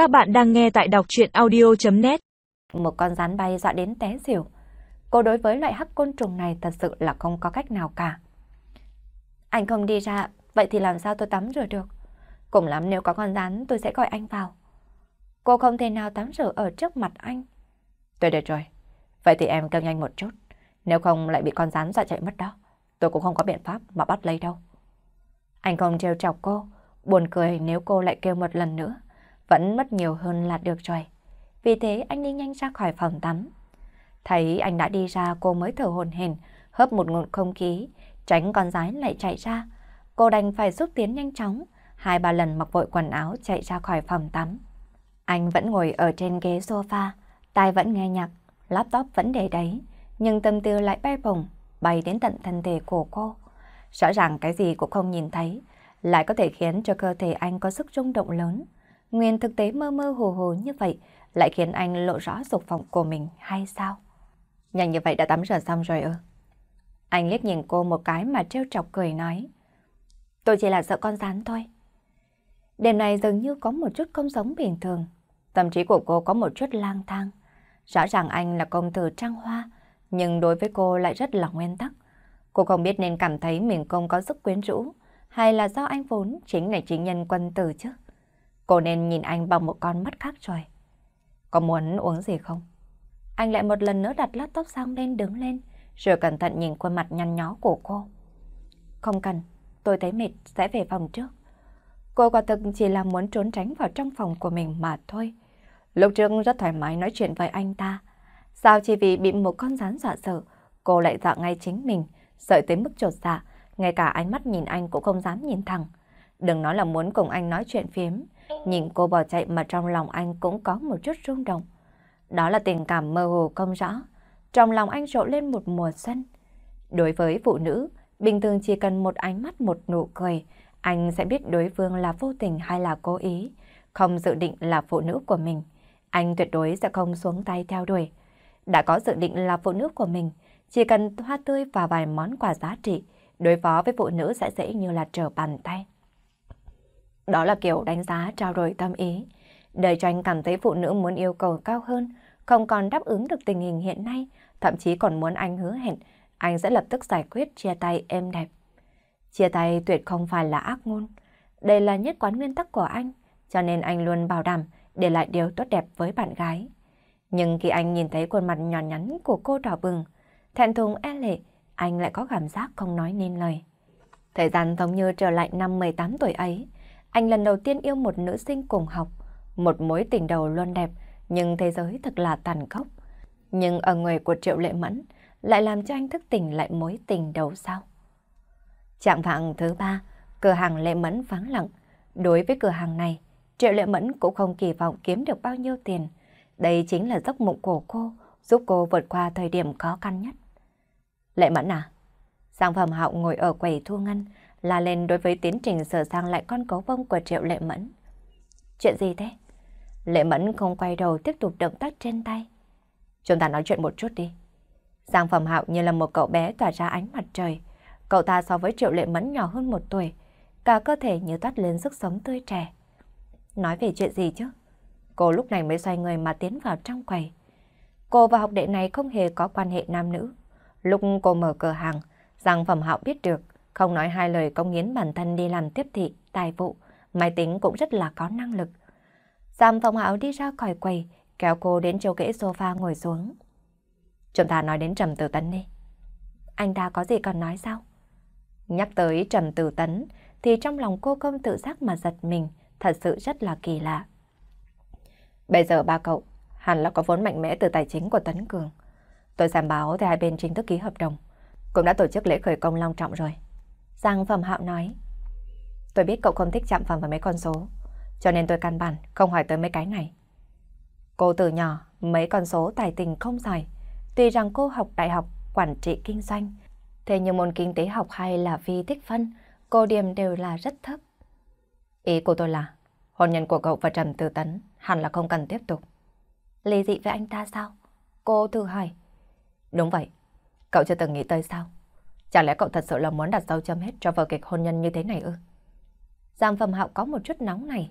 Các bạn đang nghe tại đọc chuyện audio.net Một con rắn bay dọa đến té xỉu. Cô đối với loại hắc côn trùng này thật sự là không có cách nào cả. Anh không đi ra, vậy thì làm sao tôi tắm rửa được? Cùng lắm nếu có con rắn tôi sẽ gọi anh vào. Cô không thể nào tắm rửa ở trước mặt anh. Tôi được rồi. Vậy thì em kêu nhanh một chút. Nếu không lại bị con rắn dọa chạy mất đó. Tôi cũng không có biện pháp mà bắt lấy đâu. Anh không trêu chọc cô. Buồn cười nếu cô lại kêu một lần nữa. Vẫn mất nhiều hơn là được rồi. Vì thế anh đi nhanh ra khỏi phòng tắm. Thấy anh đã đi ra cô mới thở hồn hển, hớp một ngụm không khí, tránh con gái lại chạy ra. Cô đành phải xúc tiến nhanh chóng, hai ba lần mặc vội quần áo chạy ra khỏi phòng tắm. Anh vẫn ngồi ở trên ghế sofa, tai vẫn nghe nhạc, laptop vẫn để đấy, nhưng tâm tư lại bay bổng, bay đến tận thân thể của cô. Rõ ràng cái gì cũng không nhìn thấy, lại có thể khiến cho cơ thể anh có sức rung động lớn. Nguyên thực tế mơ mơ hồ hồ như vậy lại khiến anh lộ rõ dục vọng của mình hay sao? Nhanh như vậy đã tắm rửa xong rồi ư? Anh liếc nhìn cô một cái mà trêu chọc cười nói. Tôi chỉ là sợ con rắn thôi. Đêm này dường như có một chút không giống bình thường. Tâm trí của cô có một chút lang thang. Rõ ràng anh là công tử trang hoa, nhưng đối với cô lại rất là nguyên tắc. Cô không biết nên cảm thấy mình không có sức quyến rũ, hay là do anh vốn chính là chính nhân quân tử chứ. Cô nên nhìn anh bằng một con mắt khác rồi. Có muốn uống gì không? Anh lại một lần nữa đặt laptop sang lên đứng lên, rồi cẩn thận nhìn khuôn mặt nhăn nhó của cô. Không cần, tôi thấy mệt sẽ về phòng trước. Cô quả thực chỉ là muốn trốn tránh vào trong phòng của mình mà thôi. Lúc trước rất thoải mái nói chuyện với anh ta. Sao chỉ vì bị một con rắn dọa sợ, cô lại dọa ngay chính mình, sợ tới mức trột dạ, ngay cả ánh mắt nhìn anh cũng không dám nhìn thẳng. Đừng nói là muốn cùng anh nói chuyện phiếm, nhìn cô bỏ chạy mà trong lòng anh cũng có một chút rung động. Đó là tình cảm mơ hồ không rõ, trong lòng anh rộ lên một mùa xuân. Đối với phụ nữ, bình thường chỉ cần một ánh mắt một nụ cười, anh sẽ biết đối phương là vô tình hay là cố ý, không dự định là phụ nữ của mình. Anh tuyệt đối sẽ không xuống tay theo đuổi. Đã có dự định là phụ nữ của mình, chỉ cần hoa tươi và vài món quà giá trị, đối phó với phụ nữ sẽ dễ như là trở bàn tay. Đó là kiểu đánh giá trao đổi tâm ý. Đời cho anh cảm thấy phụ nữ muốn yêu cầu cao hơn, không còn đáp ứng được tình hình hiện nay, thậm chí còn muốn anh hứa hẹn, anh sẽ lập tức giải quyết chia tay êm đẹp. Chia tay tuyệt không phải là ác ngôn. Đây là nhất quán nguyên tắc của anh, cho nên anh luôn bảo đảm để lại điều tốt đẹp với bạn gái. Nhưng khi anh nhìn thấy khuôn mặt nhỏ nhắn của cô đỏ bừng, thẹn thùng e lệ, anh lại có cảm giác không nói nên lời. Thời gian giống như trở lại năm 18 tuổi ấy, anh lần đầu tiên yêu một nữ sinh cùng học, một mối tình đầu luôn đẹp, nhưng thế giới thật là tàn khốc. Nhưng ở người của Triệu Lệ Mẫn lại làm cho anh thức tỉnh lại mối tình đầu sau. Trạng vạng thứ ba, cửa hàng Lệ Mẫn vắng lặng. Đối với cửa hàng này, Triệu Lệ Mẫn cũng không kỳ vọng kiếm được bao nhiêu tiền. Đây chính là giấc mộng của cô, giúp cô vượt qua thời điểm khó khăn nhất. Lệ Mẫn à? Giang Phẩm Hạo ngồi ở quầy thu ngân, la lên đối với tiến trình sửa sang lại con cấu vông của Triệu Lệ Mẫn. Chuyện gì thế? Lệ Mẫn không quay đầu tiếp tục động tác trên tay. Chúng ta nói chuyện một chút đi. Giang Phẩm Hạo như là một cậu bé tỏa ra ánh mặt trời. Cậu ta so với Triệu Lệ Mẫn nhỏ hơn một tuổi, cả cơ thể như toát lên sức sống tươi trẻ. Nói về chuyện gì chứ? Cô lúc này mới xoay người mà tiến vào trong quầy. Cô và học đệ này không hề có quan hệ nam nữ. Lúc cô mở cửa hàng, Giang Phẩm Hạo biết được, không nói hai lời công nghiến bản thân đi làm tiếp thị, tài vụ, máy tính cũng rất là có năng lực. Giam Phẩm Hạo đi ra khỏi quầy, kéo cô đến chỗ ghế sofa ngồi xuống. Chúng ta nói đến Trầm Tử Tấn đi. Anh ta có gì còn nói sao? Nhắc tới Trầm Tử Tấn thì trong lòng cô không tự giác mà giật mình, thật sự rất là kỳ lạ. Bây giờ ba cậu hẳn là có vốn mạnh mẽ từ tài chính của Tấn Cường. Tôi xem báo thì hai bên chính thức ký hợp đồng, cũng đã tổ chức lễ khởi công long trọng rồi. Giang Phẩm Hạo nói, tôi biết cậu không thích chạm vào mấy con số, cho nên tôi căn bản không hỏi tới mấy cái này. Cô từ nhỏ, mấy con số tài tình không giỏi, tuy rằng cô học đại học quản trị kinh doanh, thế nhưng môn kinh tế học hay là phi tích phân, cô điểm đều là rất thấp. Ý của tôi là, hôn nhân của cậu và Trầm Tư Tấn hẳn là không cần tiếp tục. Ly dị với anh ta sao? Cô thử hỏi. Đúng vậy, cậu chưa từng nghĩ tới sao? Chả lẽ cậu thật sự là muốn đặt dấu chấm hết cho vở kịch hôn nhân như thế này ư? Giang Phẩm Hạo có một chút nóng này.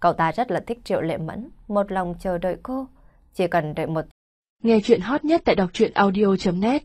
Cậu ta rất là thích Triệu Lệ Mẫn, một lòng chờ đợi cô. Chỉ cần đợi một... Nghe chuyện hot nhất tại đọc truyện audio.net